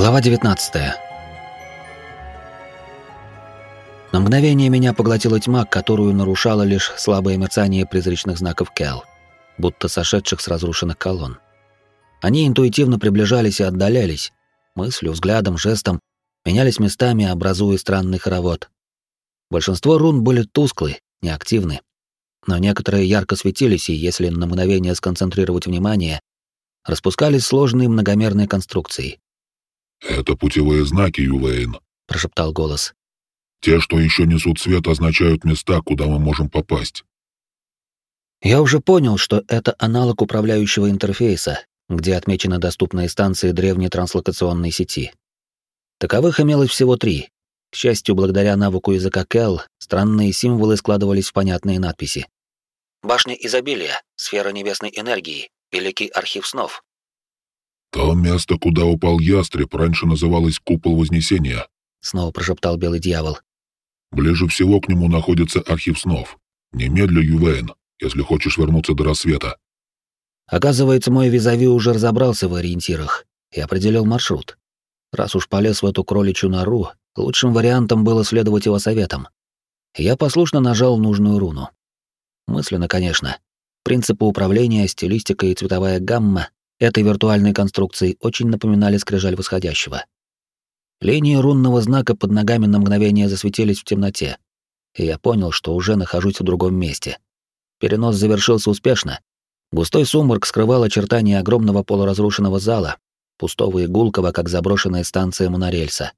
Глава 19. На мгновение меня поглотила тьма, которую нарушало лишь слабое мерцание призрачных знаков Кел, будто сошедших с разрушенных колонн. Они интуитивно приближались и отдалялись, мыслью, взглядом, жестом, менялись местами, образуя странный хоровод. Большинство рун были тусклы, неактивны, но некоторые ярко светились, и если на мгновение сконцентрировать внимание, распускались сложные многомерные конструкции. «Это путевые знаки, Юлейн», — прошептал голос. «Те, что еще несут свет, означают места, куда мы можем попасть». Я уже понял, что это аналог управляющего интерфейса, где отмечены доступные станции древней транслокационной сети. Таковых имелось всего три. К счастью, благодаря навыку языка Кэл, странные символы складывались в понятные надписи. «Башня изобилия, сфера небесной энергии, великий архив снов, «То место, куда упал ястреб, раньше называлось Купол Вознесения», — снова прошептал Белый Дьявол. «Ближе всего к нему находится архив снов. Немедля, Ювейн, если хочешь вернуться до рассвета». Оказывается, мой визави уже разобрался в ориентирах и определил маршрут. Раз уж полез в эту кроличью нору, лучшим вариантом было следовать его советам. Я послушно нажал нужную руну. Мысленно, конечно. Принципы управления, стилистика и цветовая гамма этой виртуальной конструкции очень напоминали скрижаль восходящего. Линии рунного знака под ногами на мгновение засветились в темноте, и я понял, что уже нахожусь в другом месте. Перенос завершился успешно. Густой сумрак скрывал очертания огромного полуразрушенного зала, пустого и гулкого, как заброшенная станция монорельса.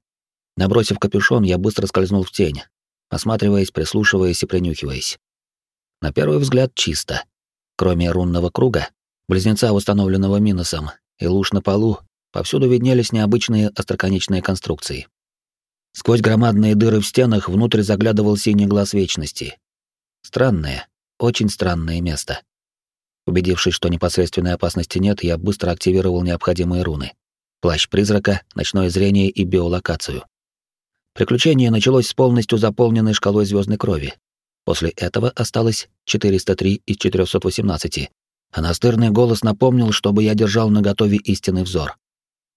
Набросив капюшон, я быстро скользнул в тень, осматриваясь, прислушиваясь и принюхиваясь. На первый взгляд чисто. Кроме рунного круга, близнеца, установленного Миносом, и луж на полу, повсюду виднелись необычные остроконечные конструкции. Сквозь громадные дыры в стенах внутрь заглядывал синий глаз вечности. Странное, очень странное место. Убедившись, что непосредственной опасности нет, я быстро активировал необходимые руны. Плащ призрака, ночное зрение и биолокацию. Приключение началось с полностью заполненной шкалой звездной крови. После этого осталось 403 из 418, а настырный голос напомнил, чтобы я держал наготове истинный взор.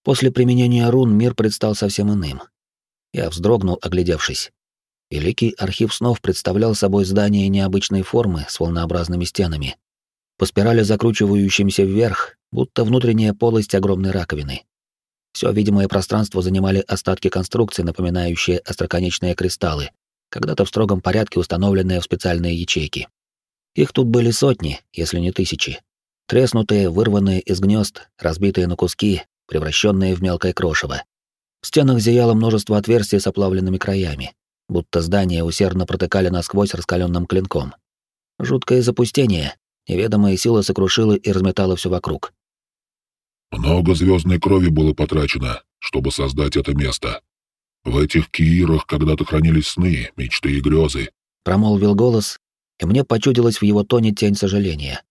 После применения рун мир предстал совсем иным. Я вздрогнул, оглядевшись. Великий архив снов представлял собой здание необычной формы с волнообразными стенами, по спирали закручивающимся вверх, будто внутренняя полость огромной раковины. Все видимое пространство занимали остатки конструкции, напоминающие остроконечные кристаллы, когда-то в строгом порядке установленные в специальные ячейки. Их тут были сотни, если не тысячи. Треснутые, вырванные из гнезд, разбитые на куски, превращенные в мелкое крошево. В стенах зияло множество отверстий с оплавленными краями, будто здания усердно протыкали насквозь раскаленным клинком. Жуткое запустение, неведомая сила сокрушила и разметала все вокруг. Много звездной крови было потрачено, чтобы создать это место. В этих киирах когда-то хранились сны, мечты и грезы. Промолвил голос, и мне почудилась в его тоне тень сожаления.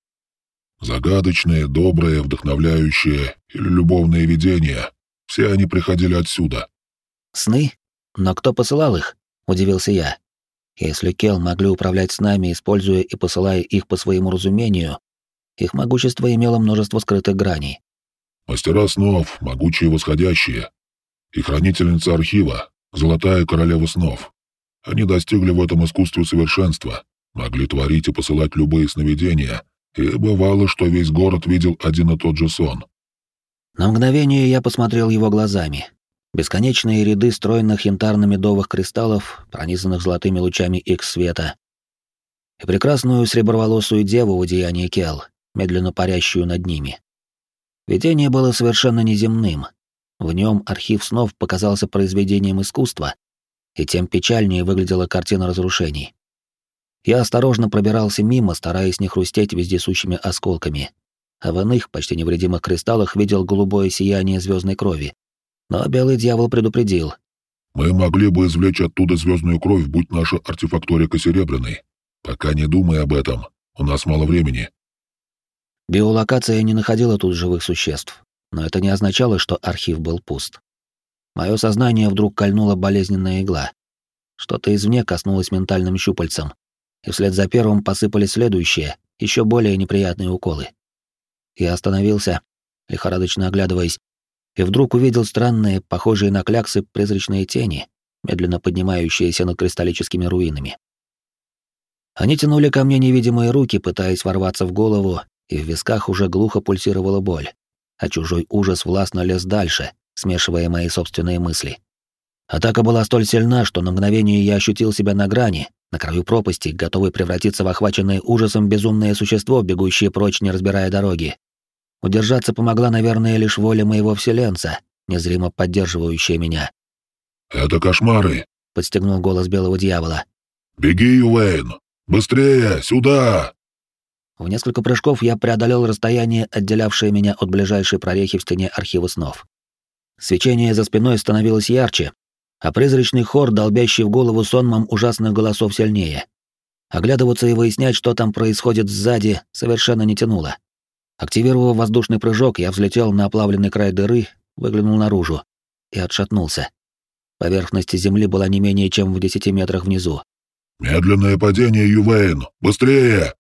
Загадочные, добрые, вдохновляющие или любовные видения. Все они приходили отсюда. Сны? Но кто посылал их? Удивился я. Если Кел могли управлять с нами, используя и посылая их по своему разумению, их могущество имело множество скрытых граней. Мастера снов, могучие восходящие. И хранительница архива, золотая королева снов. Они достигли в этом искусстве совершенства, могли творить и посылать любые сновидения — и бывало, что весь город видел один и тот же сон. На мгновение я посмотрел его глазами. Бесконечные ряды стройных янтарно-медовых кристаллов, пронизанных золотыми лучами их света. И прекрасную среброволосую деву в одеянии Кел, медленно парящую над ними. Видение было совершенно неземным. В нем архив снов показался произведением искусства, и тем печальнее выглядела картина разрушений. Я осторожно пробирался мимо, стараясь не хрустеть вездесущими осколками, а в иных, почти невредимых кристаллах видел голубое сияние звездной крови. Но белый дьявол предупредил. «Мы могли бы извлечь оттуда звездную кровь, будь наша артефакторика серебряной. Пока не думай об этом, у нас мало времени». Биолокация не находила тут живых существ, но это не означало, что архив был пуст. Мое сознание вдруг кольнула болезненная игла. Что-то извне коснулось ментальным щупальцем, и вслед за первым посыпались следующие, еще более неприятные уколы. Я остановился, лихорадочно оглядываясь, и вдруг увидел странные, похожие на кляксы, призрачные тени, медленно поднимающиеся над кристаллическими руинами. Они тянули ко мне невидимые руки, пытаясь ворваться в голову, и в висках уже глухо пульсировала боль, а чужой ужас властно лез дальше, смешивая мои собственные мысли. Атака была столь сильна, что на мгновение я ощутил себя на грани, на краю пропасти, готовый превратиться в охваченное ужасом безумное существо, бегущее прочь, не разбирая дороги. Удержаться помогла, наверное, лишь воля моего вселенца, незримо поддерживающая меня. «Это кошмары», — подстегнул голос белого дьявола. «Беги, Уэйн! Быстрее, сюда!» В несколько прыжков я преодолел расстояние, отделявшее меня от ближайшей прорехи в стене архива снов. Свечение за спиной становилось ярче, а призрачный хор, долбящий в голову сонмом ужасных голосов сильнее. Оглядываться и выяснять, что там происходит сзади, совершенно не тянуло. Активировав воздушный прыжок, я взлетел на оплавленный край дыры, выглянул наружу и отшатнулся. Поверхность земли была не менее чем в десяти метрах внизу. «Медленное падение, Ювейн! Быстрее!»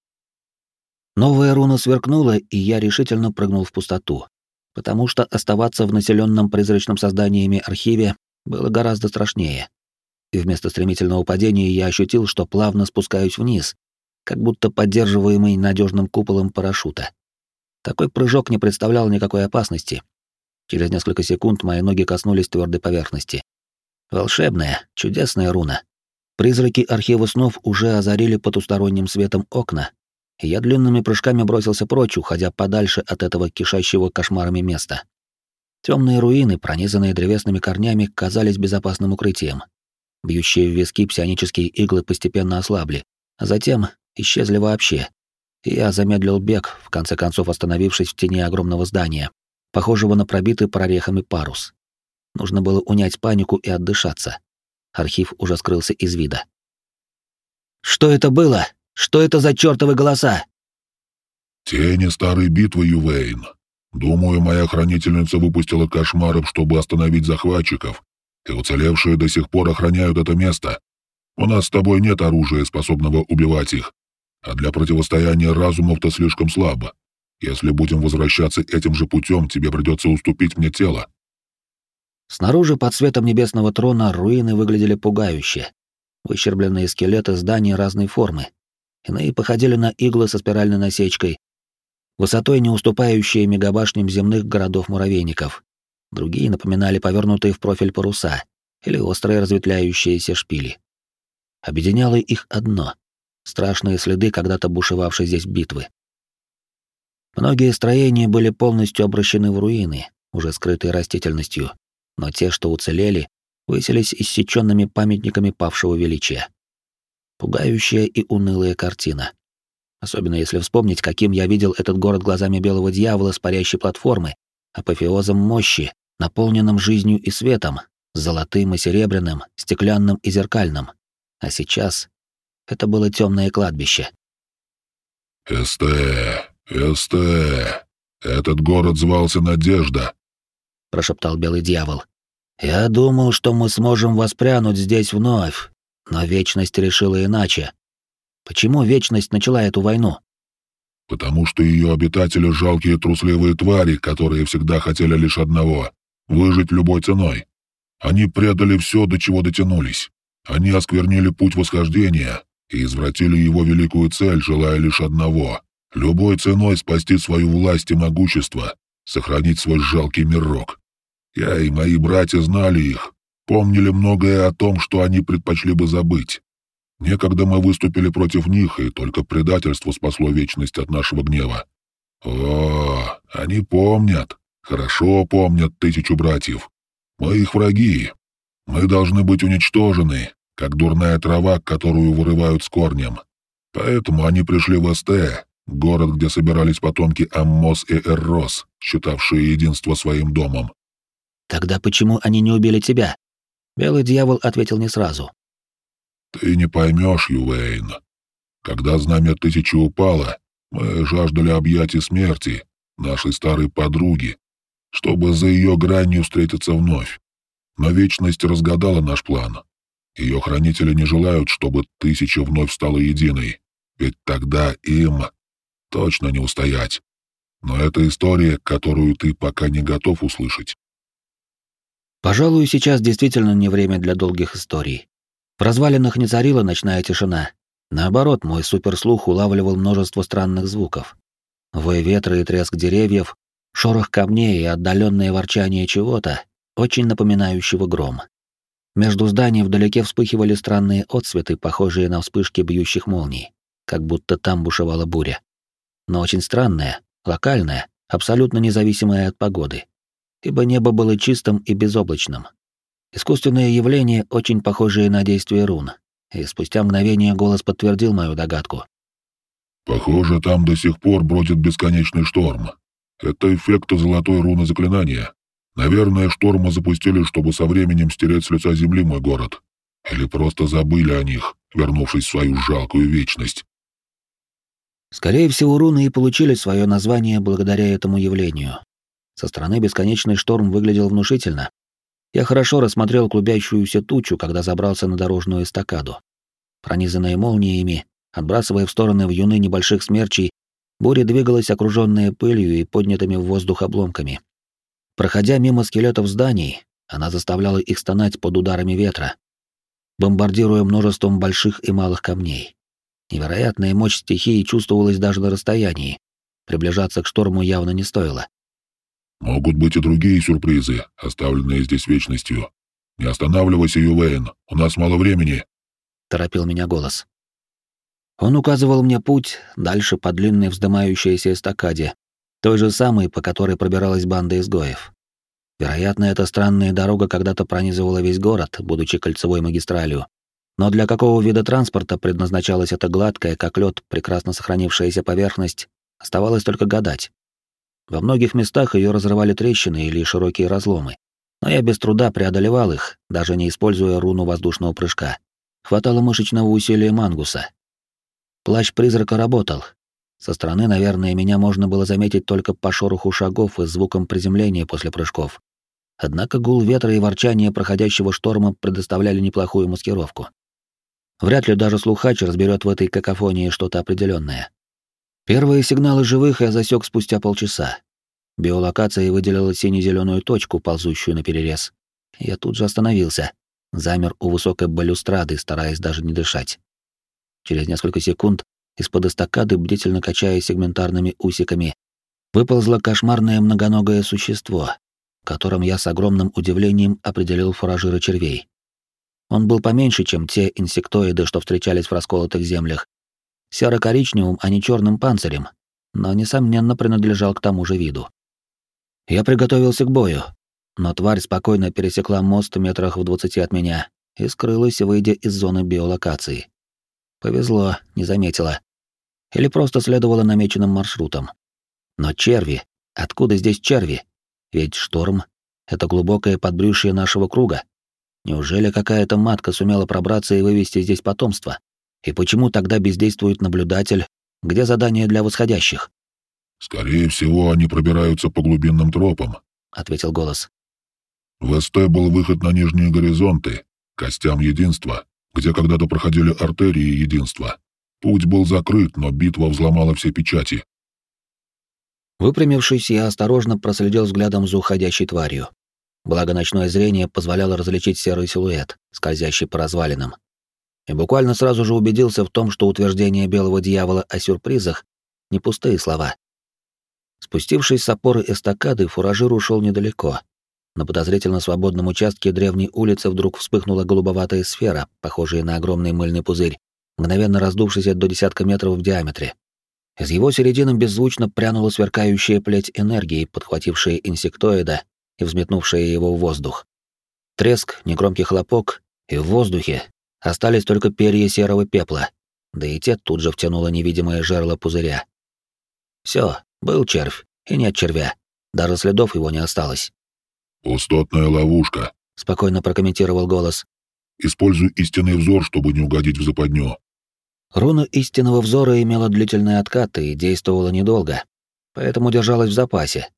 Новая руна сверкнула, и я решительно прыгнул в пустоту, потому что оставаться в населенном призрачным созданиями архиве было гораздо страшнее. И вместо стремительного падения я ощутил, что плавно спускаюсь вниз, как будто поддерживаемый надежным куполом парашюта. Такой прыжок не представлял никакой опасности. Через несколько секунд мои ноги коснулись твердой поверхности. Волшебная, чудесная руна. Призраки архива снов уже озарили потусторонним светом окна, и я длинными прыжками бросился прочь, уходя подальше от этого кишащего кошмарами места. Темные руины, пронизанные древесными корнями, казались безопасным укрытием. Бьющие в виски псионические иглы постепенно ослабли, а затем исчезли вообще. И я замедлил бег, в конце концов остановившись в тени огромного здания, похожего на пробитый прорехами парус. Нужно было унять панику и отдышаться. Архив уже скрылся из вида. «Что это было?» Что это за чертовы голоса?» «Тени старой битвы, Ювейн. Думаю, моя хранительница выпустила кошмаров, чтобы остановить захватчиков, и уцелевшие до сих пор охраняют это место. У нас с тобой нет оружия, способного убивать их, а для противостояния разумов-то слишком слабо. Если будем возвращаться этим же путем, тебе придется уступить мне тело». Снаружи под светом небесного трона руины выглядели пугающе. Выщербленные скелеты зданий разной формы, Иные походили на иглы со спиральной насечкой, высотой не уступающие мегабашням земных городов-муравейников. Другие напоминали повернутые в профиль паруса или острые разветвляющиеся шпили. Объединяло их одно — страшные следы когда-то бушевавшей здесь битвы. Многие строения были полностью обращены в руины, уже скрытые растительностью, но те, что уцелели, выселись иссеченными памятниками павшего величия. Пугающая и унылая картина. Особенно если вспомнить, каким я видел этот город глазами белого дьявола с парящей платформы, апофеозом мощи, наполненным жизнью и светом, золотым и серебряным, стеклянным и зеркальным. А сейчас это было темное кладбище. «Эсте, Эсте, этот город звался Надежда», — прошептал белый дьявол. «Я думал, что мы сможем воспрянуть здесь вновь, но Вечность решила иначе. Почему Вечность начала эту войну? Потому что ее обитатели — жалкие трусливые твари, которые всегда хотели лишь одного — выжить любой ценой. Они предали все, до чего дотянулись. Они осквернили путь восхождения и извратили его великую цель, желая лишь одного — любой ценой спасти свою власть и могущество, сохранить свой жалкий мирок. Я и мои братья знали их, помнили многое о том, что они предпочли бы забыть. Некогда мы выступили против них, и только предательство спасло вечность от нашего гнева. О, они помнят, хорошо помнят тысячу братьев. Мы их враги. Мы должны быть уничтожены, как дурная трава, которую вырывают с корнем. Поэтому они пришли в СТ, город, где собирались потомки Аммос и Эррос, считавшие единство своим домом. Тогда почему они не убили тебя? Белый дьявол ответил не сразу. «Ты не поймешь, Ювейн. Когда знамя тысячи упало, мы жаждали объятий смерти, нашей старой подруги, чтобы за ее гранью встретиться вновь. Но вечность разгадала наш план. Ее хранители не желают, чтобы тысяча вновь стала единой, ведь тогда им точно не устоять. Но это история, которую ты пока не готов услышать. Пожалуй, сейчас действительно не время для долгих историй. В развалинах не царила ночная тишина. Наоборот, мой суперслух улавливал множество странных звуков. Вой ветра и треск деревьев, шорох камней и отдаленное ворчание чего-то, очень напоминающего гром. Между зданий вдалеке вспыхивали странные отсветы, похожие на вспышки бьющих молний, как будто там бушевала буря. Но очень странная, локальная, абсолютно независимая от погоды, ибо небо было чистым и безоблачным. Искусственное явление, очень похожее на действие рун, и спустя мгновение голос подтвердил мою догадку. «Похоже, там до сих пор бродит бесконечный шторм. Это эффект золотой руны заклинания. Наверное, штормы запустили, чтобы со временем стереть с лица земли мой город. Или просто забыли о них, вернувшись в свою жалкую вечность». Скорее всего, руны и получили свое название благодаря этому явлению. Со стороны бесконечный шторм выглядел внушительно. Я хорошо рассмотрел клубящуюся тучу, когда забрался на дорожную эстакаду. Пронизанная молниями, отбрасывая в стороны вьюны небольших смерчей, буря двигалась окруженная пылью и поднятыми в воздух обломками. Проходя мимо скелетов зданий, она заставляла их стонать под ударами ветра, бомбардируя множеством больших и малых камней. Невероятная мощь стихии чувствовалась даже на расстоянии. Приближаться к шторму явно не стоило. «Могут быть и другие сюрпризы, оставленные здесь вечностью. Не останавливайся, Ювейн, у нас мало времени», — торопил меня голос. Он указывал мне путь дальше по длинной вздымающейся эстакаде, той же самой, по которой пробиралась банда изгоев. Вероятно, эта странная дорога когда-то пронизывала весь город, будучи кольцевой магистралью, но для какого вида транспорта предназначалась эта гладкая, как лед, прекрасно сохранившаяся поверхность, оставалось только гадать. Во многих местах ее разрывали трещины или широкие разломы, но я без труда преодолевал их, даже не используя руну воздушного прыжка. Хватало мышечного усилия мангуса. Плащ призрака работал. Со стороны, наверное, меня можно было заметить только по шороху шагов и звуком приземления после прыжков. Однако гул ветра и ворчание проходящего шторма предоставляли неплохую маскировку. Вряд ли даже слухач разберет в этой какофонии что-то определенное. Первые сигналы живых я засек спустя полчаса. Биолокация выделила сине-зеленую точку, ползущую на перерез. Я тут же остановился, замер у высокой балюстрады, стараясь даже не дышать. Через несколько секунд из-под эстакады, бдительно качая сегментарными усиками, выползло кошмарное многоногое существо, которым я с огромным удивлением определил фуражира червей. Он был поменьше, чем те инсектоиды, что встречались в расколотых землях. Серо-коричневым, а не черным панцирем, но, несомненно, принадлежал к тому же виду. Я приготовился к бою, но тварь спокойно пересекла мост метрах в двадцати от меня и скрылась, выйдя из зоны биолокации. Повезло, не заметила. Или просто следовала намеченным маршрутом. Но черви, откуда здесь черви? Ведь шторм — это глубокое подбрюшье нашего круга. Неужели какая-то матка сумела пробраться и вывести здесь потомство? И почему тогда бездействует наблюдатель? Где задание для восходящих? Скорее всего, они пробираются по глубинным тропам, ответил голос. В СТ был выход на нижние горизонты, костям единства, где когда-то проходили артерии единства. Путь был закрыт, но битва взломала все печати. Выпрямившись, я осторожно проследил взглядом за уходящей тварью. Благо ночное зрение позволяло различить серый силуэт, скользящий по развалинам. И буквально сразу же убедился в том, что утверждение белого дьявола о сюрпризах — не пустые слова. Спустившись с опоры эстакады, фуражир ушел недалеко. На подозрительно свободном участке древней улицы вдруг вспыхнула голубоватая сфера, похожая на огромный мыльный пузырь, мгновенно раздувшийся до десятка метров в диаметре. Из его середины беззвучно прянула сверкающая плеть энергии, подхватившая инсектоида и взметнувшая его в воздух. Треск, негромкий хлопок, и в воздухе остались только перья серого пепла, да и те тут же втянуло невидимое жерло пузыря. Все, был червь, и нет червя. Даже следов его не осталось. «Пустотная ловушка», — спокойно прокомментировал голос. «Используй истинный взор, чтобы не угодить в западню». Руна истинного взора имела длительные откаты и действовала недолго, поэтому держалась в запасе,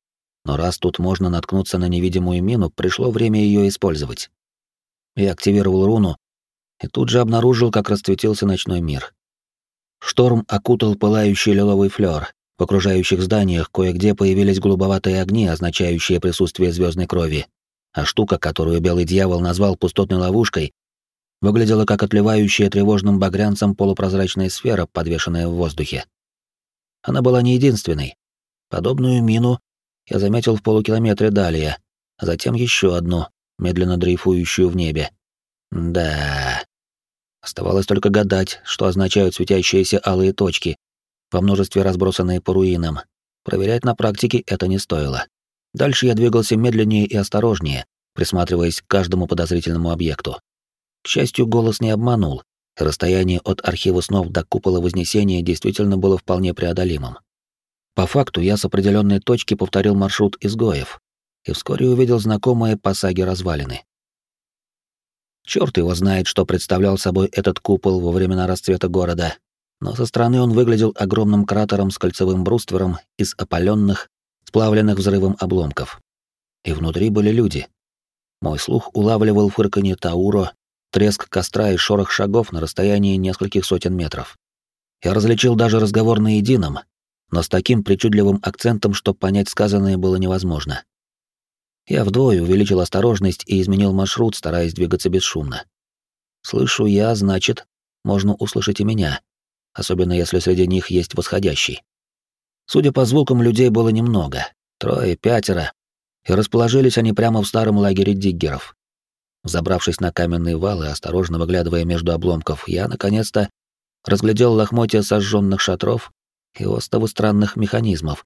но раз тут можно наткнуться на невидимую мину, пришло время ее использовать. Я активировал руну и тут же обнаружил, как расцветился ночной мир. Шторм окутал пылающий лиловый флёр. В окружающих зданиях кое-где появились голубоватые огни, означающие присутствие звездной крови. а штука, которую белый дьявол назвал пустотной ловушкой, выглядела как отливающая тревожным багрянцем полупрозрачная сфера, подвешенная в воздухе. Она была не единственной. Подобную мину я заметил в полукилометре далее, а затем еще одну, медленно дрейфующую в небе. Да. Оставалось только гадать, что означают светящиеся алые точки, во множестве разбросанные по руинам. Проверять на практике это не стоило. Дальше я двигался медленнее и осторожнее, присматриваясь к каждому подозрительному объекту. К счастью, голос не обманул, расстояние от архива снов до купола Вознесения действительно было вполне преодолимым. По факту я с определенной точки повторил маршрут изгоев и вскоре увидел знакомые по развалины. Черт его знает, что представлял собой этот купол во времена расцвета города, но со стороны он выглядел огромным кратером с кольцевым бруствером из опаленных, сплавленных взрывом обломков. И внутри были люди. Мой слух улавливал фырканье Тауро, треск костра и шорох шагов на расстоянии нескольких сотен метров. Я различил даже разговор на едином, но с таким причудливым акцентом, что понять сказанное было невозможно. Я вдвое увеличил осторожность и изменил маршрут, стараясь двигаться бесшумно. Слышу я, значит, можно услышать и меня, особенно если среди них есть восходящий. Судя по звукам, людей было немного, трое, пятеро, и расположились они прямо в старом лагере диггеров. Забравшись на каменные валы, осторожно выглядывая между обломков, я, наконец-то, разглядел лохмотья сожженных шатров и остовы странных механизмов,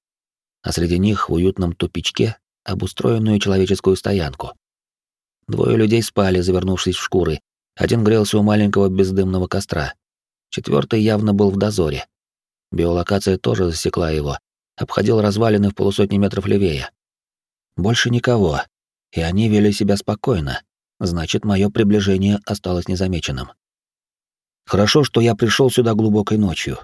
а среди них в уютном тупичке обустроенную человеческую стоянку. Двое людей спали, завернувшись в шкуры. Один грелся у маленького бездымного костра. Четвертый явно был в дозоре. Биолокация тоже засекла его. Обходил развалины в полусотни метров левее. Больше никого. И они вели себя спокойно. Значит, мое приближение осталось незамеченным. Хорошо, что я пришел сюда глубокой ночью,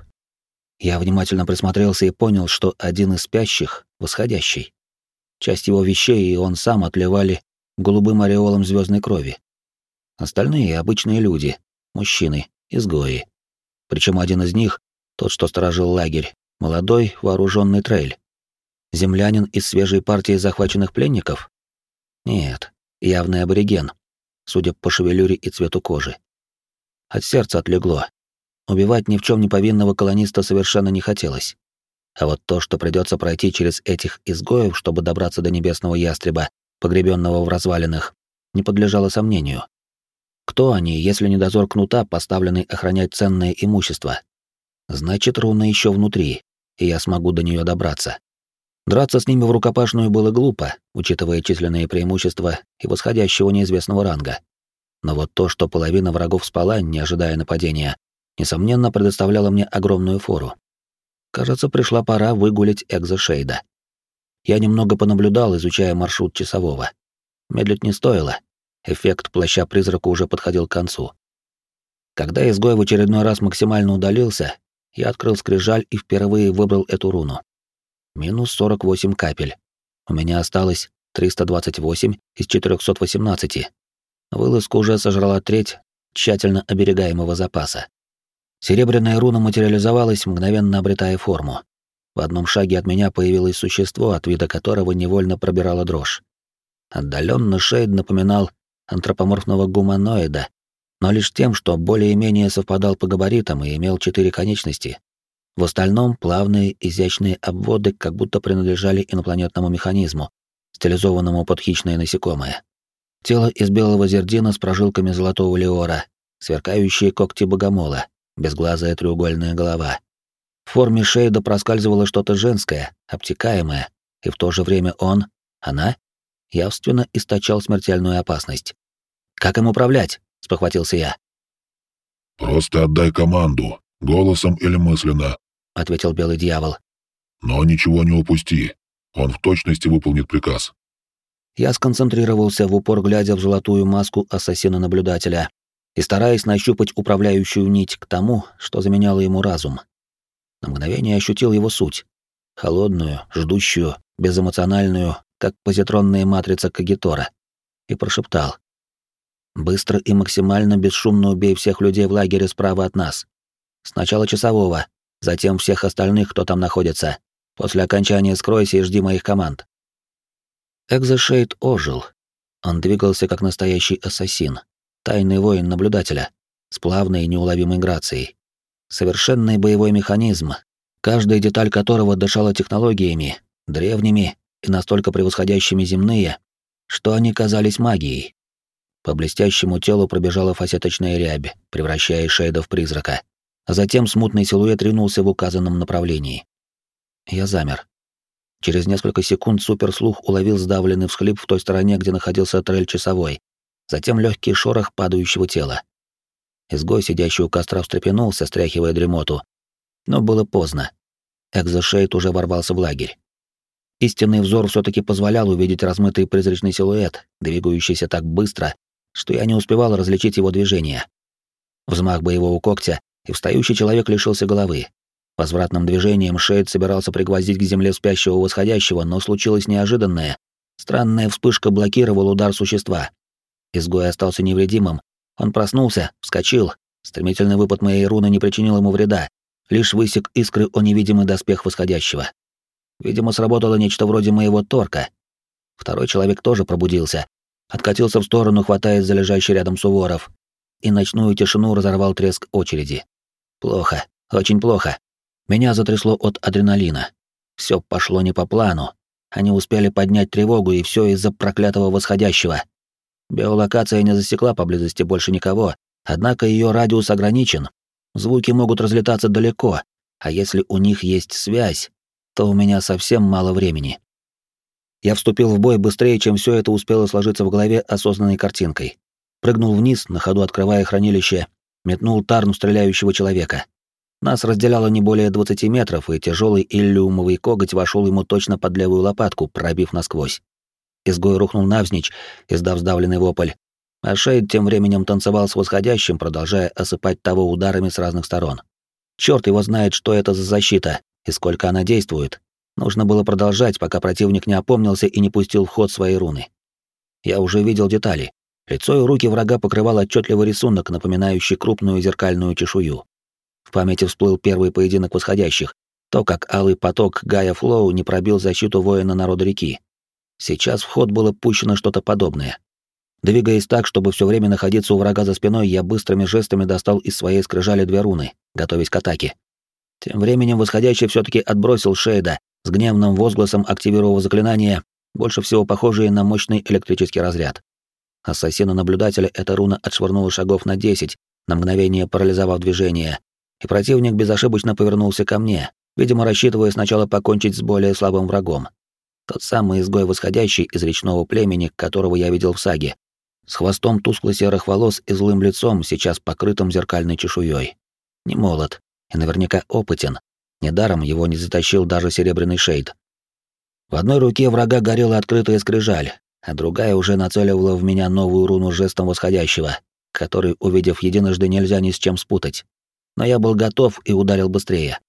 я внимательно присмотрелся и понял, что один из спящих — восходящий. Часть его вещей и он сам отливали голубым ореолом звездной крови. Остальные — обычные люди, мужчины, изгои. Причем один из них, тот, что сторожил лагерь, молодой, вооруженный трейль. Землянин из свежей партии захваченных пленников? Нет, явный абориген, судя по шевелюре и цвету кожи. От сердца отлегло, Убивать ни в чем не повинного колониста совершенно не хотелось. А вот то, что придется пройти через этих изгоев, чтобы добраться до небесного ястреба, погребенного в развалинах, не подлежало сомнению. Кто они, если не дозор кнута, поставленный охранять ценное имущество? Значит, руна еще внутри, и я смогу до нее добраться. Драться с ними в рукопашную было глупо, учитывая численные преимущества и восходящего неизвестного ранга. Но вот то, что половина врагов спала, не ожидая нападения, несомненно, предоставляла мне огромную фору. Кажется, пришла пора выгулить экзошейда. Я немного понаблюдал, изучая маршрут часового. Медлить не стоило. Эффект плаща-призрака уже подходил к концу. Когда изгой в очередной раз максимально удалился, я открыл скрижаль и впервые выбрал эту руну. Минус 48 капель. У меня осталось 328 из 418. Вылазка уже сожрала треть тщательно оберегаемого запаса. Серебряная руна материализовалась, мгновенно обретая форму. В одном шаге от меня появилось существо, от вида которого невольно пробирала дрожь. Отдаленно Шейд напоминал антропоморфного гуманоида, но лишь тем, что более-менее совпадал по габаритам и имел четыре конечности. В остальном плавные, изящные обводы как будто принадлежали инопланетному механизму, стилизованному под хищное насекомое. Тело из белого зердина с прожилками золотого леора, сверкающие когти богомола, безглазая треугольная голова. В форме Шейда проскальзывало что-то женское, обтекаемое, и в то же время он, она, явственно источал смертельную опасность. «Как им управлять?» — спохватился я. «Просто отдай команду, голосом или мысленно», — ответил белый дьявол. «Но ничего не упусти. Он в точности выполнит приказ». Я сконцентрировался в упор, глядя в золотую маску ассасина-наблюдателя, и стараясь нащупать управляющую нить к тому, что заменяло ему разум. На мгновение ощутил его суть. Холодную, ждущую, безэмоциональную, как позитронная матрица Кагитора. И прошептал. «Быстро и максимально бесшумно убей всех людей в лагере справа от нас. Сначала часового, затем всех остальных, кто там находится. После окончания скройся и жди моих команд». Экзошейд ожил, Он двигался как настоящий ассасин, тайный воин наблюдателя, с плавной и неуловимой грацией. Совершенный боевой механизм, каждая деталь которого дышала технологиями, древними и настолько превосходящими земные, что они казались магией. По блестящему телу пробежала фасеточная рябь, превращая Шейда в призрака, а затем смутный силуэт ринулся в указанном направлении. Я замер. Через несколько секунд суперслух уловил сдавленный всхлип в той стороне, где находился трель часовой, затем легкий шорох падающего тела. Изгой, сидящий у костра, встрепенулся, стряхивая дремоту. Но было поздно. Экзошейд уже ворвался в лагерь. Истинный взор все таки позволял увидеть размытый призрачный силуэт, двигающийся так быстро, что я не успевал различить его движение. Взмах боевого когтя, и встающий человек лишился головы. Возвратным движением Шейд собирался пригвоздить к земле спящего восходящего, но случилось неожиданное. Странная вспышка блокировала удар существа. Изгой остался невредимым. Он проснулся, вскочил. Стремительный выпад моей руны не причинил ему вреда, лишь высек искры о невидимый доспех восходящего. Видимо, сработало нечто вроде моего торка. Второй человек тоже пробудился, откатился в сторону, хватаясь за лежащий рядом Суворов, и ночную тишину разорвал треск очереди. Плохо, очень плохо. Меня затрясло от адреналина. Все пошло не по плану. Они успели поднять тревогу, и все из-за проклятого восходящего. Биолокация не засекла поблизости больше никого, однако ее радиус ограничен. Звуки могут разлетаться далеко, а если у них есть связь, то у меня совсем мало времени. Я вступил в бой быстрее, чем все это успело сложиться в голове осознанной картинкой. Прыгнул вниз, на ходу открывая хранилище, метнул тарну стреляющего человека. Нас разделяло не более 20 метров, и тяжелый иллюмовый коготь вошел ему точно под левую лопатку, пробив насквозь. Изгой рухнул навзничь, издав сдавленный вопль. А Шейд тем временем танцевал с восходящим, продолжая осыпать того ударами с разных сторон. Черт его знает, что это за защита, и сколько она действует. Нужно было продолжать, пока противник не опомнился и не пустил в ход свои руны. Я уже видел детали. Лицо и руки врага покрывал отчетливый рисунок, напоминающий крупную зеркальную чешую. В памяти всплыл первый поединок восходящих, то, как алый поток Гая Флоу не пробил защиту воина народа реки. Сейчас в ход было пущено что-то подобное. Двигаясь так, чтобы все время находиться у врага за спиной, я быстрыми жестами достал из своей скрижали две руны, готовясь к атаке. Тем временем восходящий все таки отбросил Шейда, с гневным возгласом активировав заклинание, больше всего похожее на мощный электрический разряд. Ассасина-наблюдателя эта руна отшвырнула шагов на 10, на мгновение парализовав движение, и противник безошибочно повернулся ко мне, видимо, рассчитывая сначала покончить с более слабым врагом. Тот самый изгой восходящий из речного племени, которого я видел в саге, с хвостом тускло-серых волос и злым лицом, сейчас покрытым зеркальной чешуей. Не молод, и наверняка опытен. Недаром его не затащил даже серебряный шейд. В одной руке врага горела открытая скрижаль, а другая уже нацеливала в меня новую руну жестом восходящего, который, увидев единожды, нельзя ни с чем спутать. Но я был готов и ударил быстрее.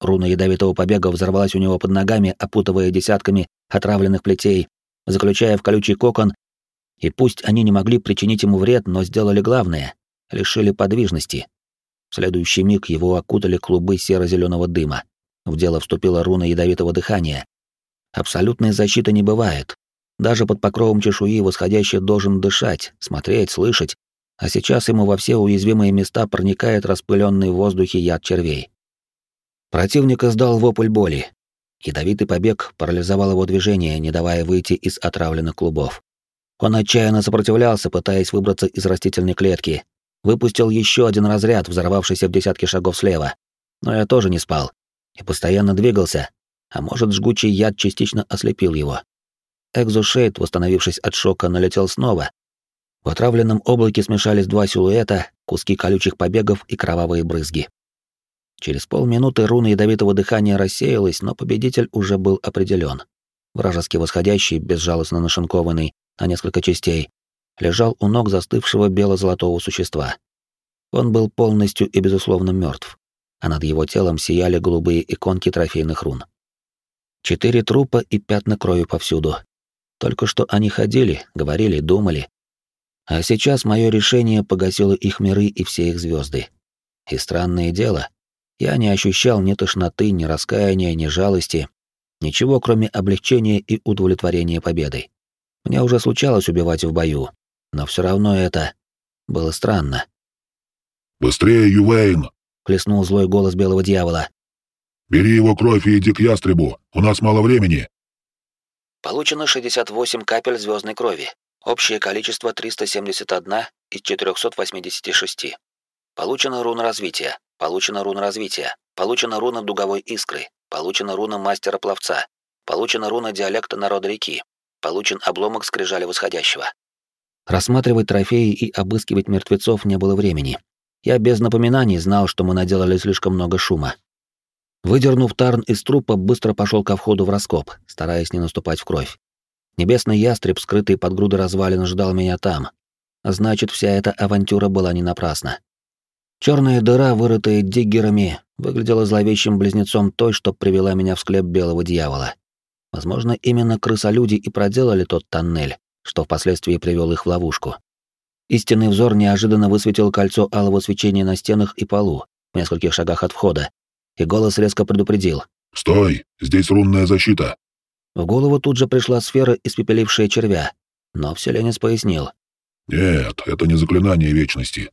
Руна ядовитого побега взорвалась у него под ногами, опутывая десятками отравленных плетей, заключая в колючий кокон, и пусть они не могли причинить ему вред, но сделали главное — лишили подвижности. В следующий миг его окутали клубы серо-зеленого дыма. В дело вступила руна ядовитого дыхания. Абсолютной защиты не бывает. Даже под покровом чешуи восходящий должен дышать, смотреть, слышать, а сейчас ему во все уязвимые места проникает распыленный в воздухе яд червей. Противник издал вопль боли. Ядовитый побег парализовал его движение, не давая выйти из отравленных клубов. Он отчаянно сопротивлялся, пытаясь выбраться из растительной клетки, выпустил еще один разряд, взорвавшийся в десятки шагов слева. Но я тоже не спал и постоянно двигался, а может, жгучий яд частично ослепил его. Экзошейд, восстановившись от шока, налетел снова. В отравленном облаке смешались два силуэта, куски колючих побегов и кровавые брызги. Через полминуты руна ядовитого дыхания рассеялась, но победитель уже был определен. Вражеский восходящий, безжалостно нашинкованный на несколько частей, лежал у ног застывшего бело-золотого существа. Он был полностью и безусловно мертв, а над его телом сияли голубые иконки трофейных рун. Четыре трупа и пятна крови повсюду. Только что они ходили, говорили, думали. А сейчас мое решение погасило их миры и все их звезды. И странное дело, я не ощущал ни тошноты, ни раскаяния, ни жалости, ничего, кроме облегчения и удовлетворения победой. Мне уже случалось убивать в бою, но все равно это было странно. «Быстрее, Ювейн!» — плеснул злой голос белого дьявола. «Бери его кровь и иди к ястребу, у нас мало времени!» Получено 68 капель звездной крови. Общее количество 371 из 486. Получена руна развития. Получена руна развития. Получена руна дуговой искры. Получена руна мастера пловца. Получена руна диалекта народа реки. Получен обломок скрижали восходящего. Рассматривать трофеи и обыскивать мертвецов не было времени. Я без напоминаний знал, что мы наделали слишком много шума. Выдернув тарн из трупа, быстро пошел ко входу в раскоп, стараясь не наступать в кровь. Небесный ястреб, скрытый под грудой развалин, ждал меня там. Значит, вся эта авантюра была не напрасна. Черная дыра, вырытая диггерами, выглядела зловещим близнецом той, что привела меня в склеп белого дьявола. Возможно, именно крысолюди и проделали тот тоннель, что впоследствии привел их в ловушку. Истинный взор неожиданно высветил кольцо алого свечения на стенах и полу, в нескольких шагах от входа, и голос резко предупредил. «Стой! Здесь рунная защита!» В голову тут же пришла сфера, испепелившая червя, но вселенец пояснил. «Нет, это не заклинание вечности.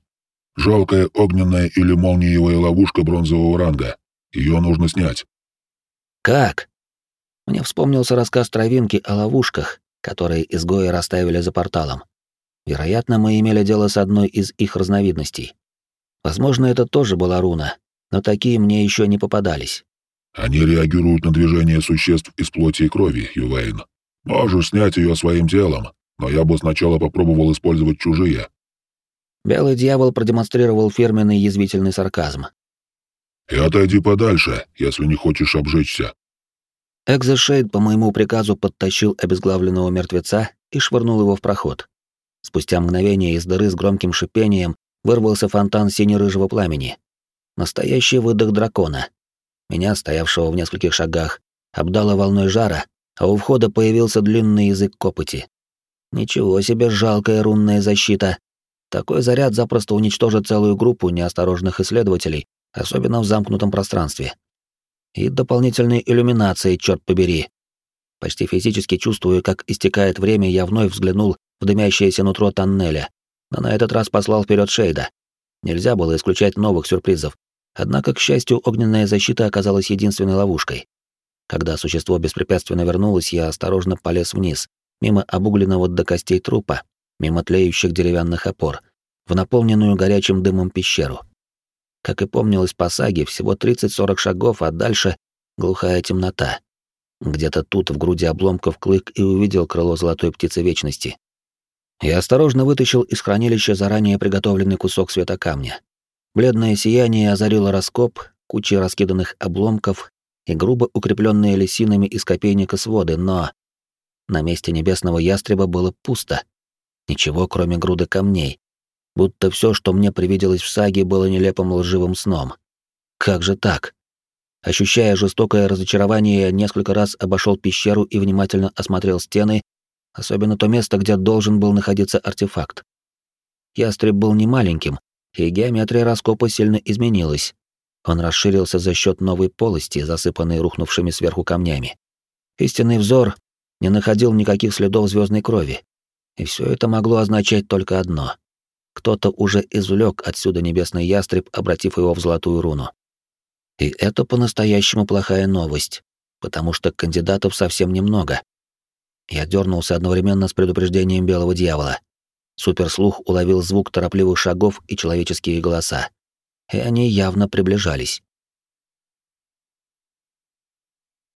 Жалкая огненная или молниевая ловушка бронзового ранга. Ее нужно снять». «Как?» Мне вспомнился рассказ Травинки о ловушках, которые изгои расставили за порталом. Вероятно, мы имели дело с одной из их разновидностей. Возможно, это тоже была руна, но такие мне еще не попадались. Они реагируют на движение существ из плоти и крови, Ювейн. Можешь снять ее своим телом, но я бы сначала попробовал использовать чужие. Белый дьявол продемонстрировал фирменный язвительный сарказм. И отойди подальше, если не хочешь обжечься. Экзошейд по моему приказу подтащил обезглавленного мертвеца и швырнул его в проход. Спустя мгновение из дыры с громким шипением вырвался фонтан сине-рыжего пламени. Настоящий выдох дракона. Меня, стоявшего в нескольких шагах, обдало волной жара, а у входа появился длинный язык копоти. Ничего себе жалкая рунная защита. Такой заряд запросто уничтожит целую группу неосторожных исследователей, особенно в замкнутом пространстве и дополнительной иллюминацией, черт побери. Почти физически чувствую, как истекает время, я вновь взглянул в дымящееся нутро тоннеля, но на этот раз послал вперед Шейда. Нельзя было исключать новых сюрпризов, однако, к счастью, огненная защита оказалась единственной ловушкой. Когда существо беспрепятственно вернулось, я осторожно полез вниз, мимо обугленного до костей трупа, мимо тлеющих деревянных опор, в наполненную горячим дымом пещеру. Как и помнилось по саге, всего 30-40 шагов, а дальше глухая темнота. Где-то тут, в груди обломков, клык и увидел крыло золотой птицы вечности. Я осторожно вытащил из хранилища заранее приготовленный кусок света камня. Бледное сияние озарило раскоп, куча раскиданных обломков и грубо укрепленные лисинами из копейника своды, но на месте небесного ястреба было пусто. Ничего, кроме груды камней, будто все, что мне привиделось в саге, было нелепым лживым сном. Как же так? Ощущая жестокое разочарование, я несколько раз обошел пещеру и внимательно осмотрел стены, особенно то место, где должен был находиться артефакт. Ястреб был не маленьким, и геометрия раскопа сильно изменилась. Он расширился за счет новой полости, засыпанной рухнувшими сверху камнями. Истинный взор не находил никаких следов звездной крови. И все это могло означать только одно. Кто-то уже извлек отсюда небесный ястреб, обратив его в золотую руну. И это по-настоящему плохая новость, потому что кандидатов совсем немного. Я дернулся одновременно с предупреждением белого дьявола. Суперслух уловил звук торопливых шагов и человеческие голоса. И они явно приближались.